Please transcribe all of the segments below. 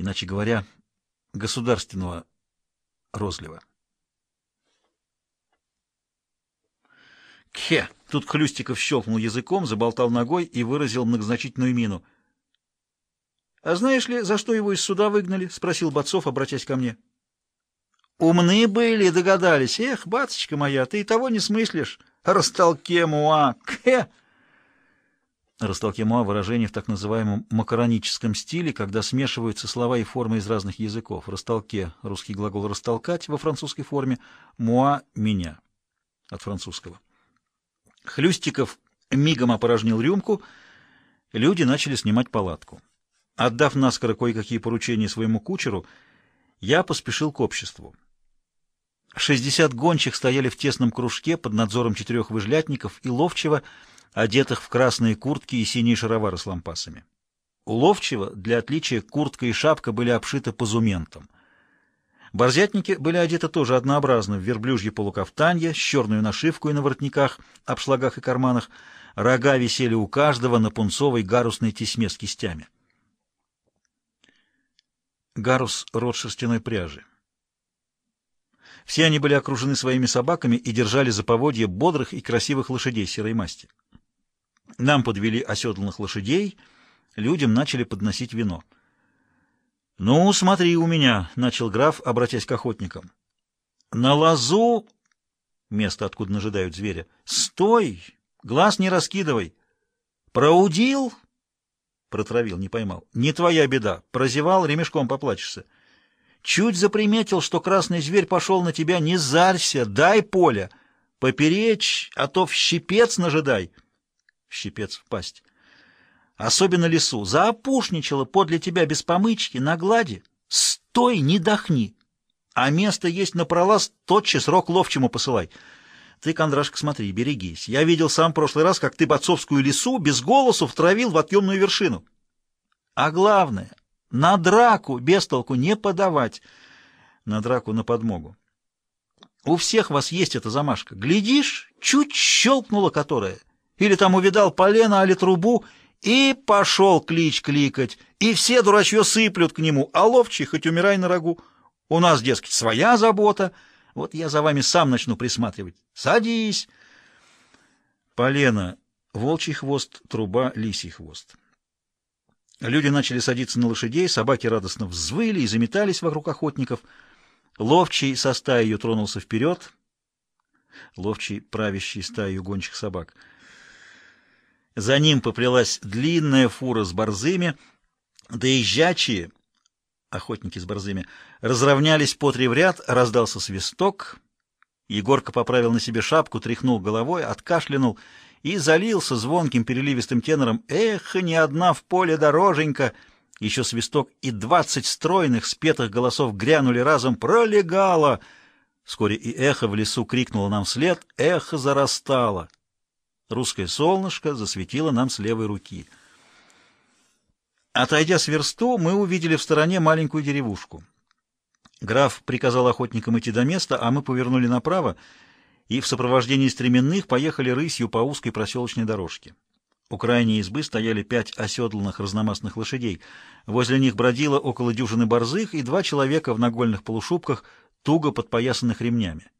иначе говоря, государственного розлива. Кхе! Тут Хлюстиков щелкнул языком, заболтал ногой и выразил многозначительную мину. — А знаешь ли, за что его из суда выгнали? — спросил Бацов, обратясь ко мне. — Умны были, догадались. Эх, баточка моя, ты и того не смыслишь. Растолкемуа! Кхе! Растолкемуа — выражение в так называемом макароническом стиле, когда смешиваются слова и формы из разных языков. Растолке — русский глагол «растолкать» во французской форме, «муа» — «меня» от французского. Хлюстиков мигом опорожнил рюмку, люди начали снимать палатку. Отдав наскоро кое-какие поручения своему кучеру, я поспешил к обществу. Шестьдесят гончих стояли в тесном кружке под надзором четырех выжлятников и ловчего, одетых в красные куртки и синие шаровары с лампасами. У ловчего, для отличия, куртка и шапка были обшиты позументом — Борзятники были одеты тоже однообразно, в верблюжье полукафтанье, с черную нашивку и на воротниках, обшлагах и карманах. Рога висели у каждого на пунцовой гарусной тесьме с кистями. Гарус — род шерстяной пряжи. Все они были окружены своими собаками и держали за поводье бодрых и красивых лошадей серой масти. Нам подвели оседланных лошадей, людям начали подносить вино — «Ну, смотри у меня», — начал граф, обратясь к охотникам. «На лазу...» — место, откуда нажидают зверя. «Стой! Глаз не раскидывай! Проудил?» Протравил, не поймал. «Не твоя беда. Прозевал, ремешком поплачешься. Чуть заприметил, что красный зверь пошел на тебя, не зарься, дай поле. Поперечь, а то в щипец нажидай». Щипец в пасть особенно лесу, заопушничала подле тебя без помычки, на глади. Стой, не дохни. А место есть на пролаз, тотчас рок ловчему посылай. Ты, Кондрашка, смотри, берегись. Я видел сам в прошлый раз, как ты Борцовскую лесу без голосу втравил в отъемную вершину. А главное, на драку без толку не подавать. На драку на подмогу. У всех вас есть эта замашка. Глядишь, чуть щелкнула которая. Или там увидал полено, али трубу — и пошел клич кликать, и все дурачье сыплют к нему, а ловчий хоть умирай на рогу. У нас, дескать, своя забота, вот я за вами сам начну присматривать. Садись. Полено, волчий хвост, труба, лисий хвост. Люди начали садиться на лошадей, собаки радостно взвыли и заметались вокруг охотников. Ловчий со стаей тронулся вперед. Ловчий, правящий стаю гончих собак — за ним поплелась длинная фура с борзыми, доезжачие, охотники с борзыми, разровнялись по три в ряд, раздался свисток. Егорка поправил на себе шапку, тряхнул головой, откашлянул и залился звонким переливистым тенором «Эх, ни одна в поле дороженька!» Еще свисток и двадцать стройных, спетых голосов грянули разом «Пролегало!» Вскоре и эхо в лесу крикнуло нам вслед «Эхо зарастало!» Русское солнышко засветило нам с левой руки. Отойдя с версту, мы увидели в стороне маленькую деревушку. Граф приказал охотникам идти до места, а мы повернули направо и в сопровождении стременных поехали рысью по узкой проселочной дорожке. У крайней избы стояли пять оседланных разномастных лошадей. Возле них бродило около дюжины борзых и два человека в нагольных полушубках, туго подпоясанных ремнями.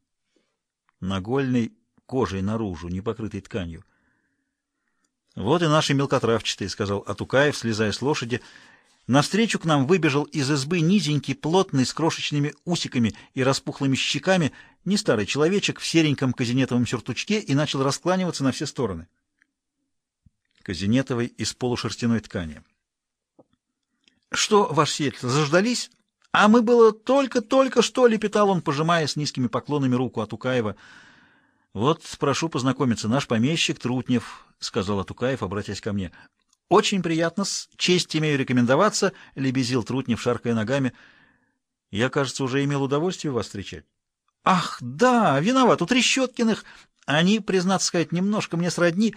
Нагольный кожей наружу, не покрытой тканью. «Вот и наши мелкотравчатые», — сказал Атукаев, слезая с лошади. Навстречу к нам выбежал из избы низенький, плотный, с крошечными усиками и распухлыми щеками, не старый человечек в сереньком казинетовом сюртучке и начал раскланиваться на все стороны. Казинетовый из полушерстяной ткани. «Что, ваше сиятельство, заждались? А мы было только-только что», — лепетал он, пожимая с низкими поклонами руку Атукаева, — «Вот, прошу познакомиться, наш помещик Трутнев», — сказал Атукаев, обратясь ко мне. «Очень приятно, с честь имею рекомендоваться», — лебезил Трутнев, шаркая ногами. «Я, кажется, уже имел удовольствие вас встречать». «Ах, да, виноват, у Трещоткиных. Они, признаться сказать, немножко мне сродни.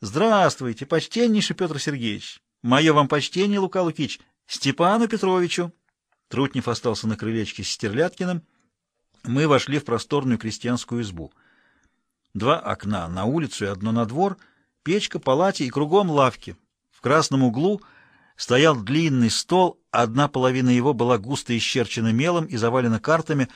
Здравствуйте, почтеннейший Петр Сергеевич. Мое вам почтение, Лука Лукич, Степану Петровичу». Трутнев остался на крылечке с Стерляткиным. Мы вошли в просторную крестьянскую избу. Два окна на улицу и одно на двор, печка, палати и кругом лавки. В красном углу стоял длинный стол, одна половина его была густо исчерчена мелом и завалена картами,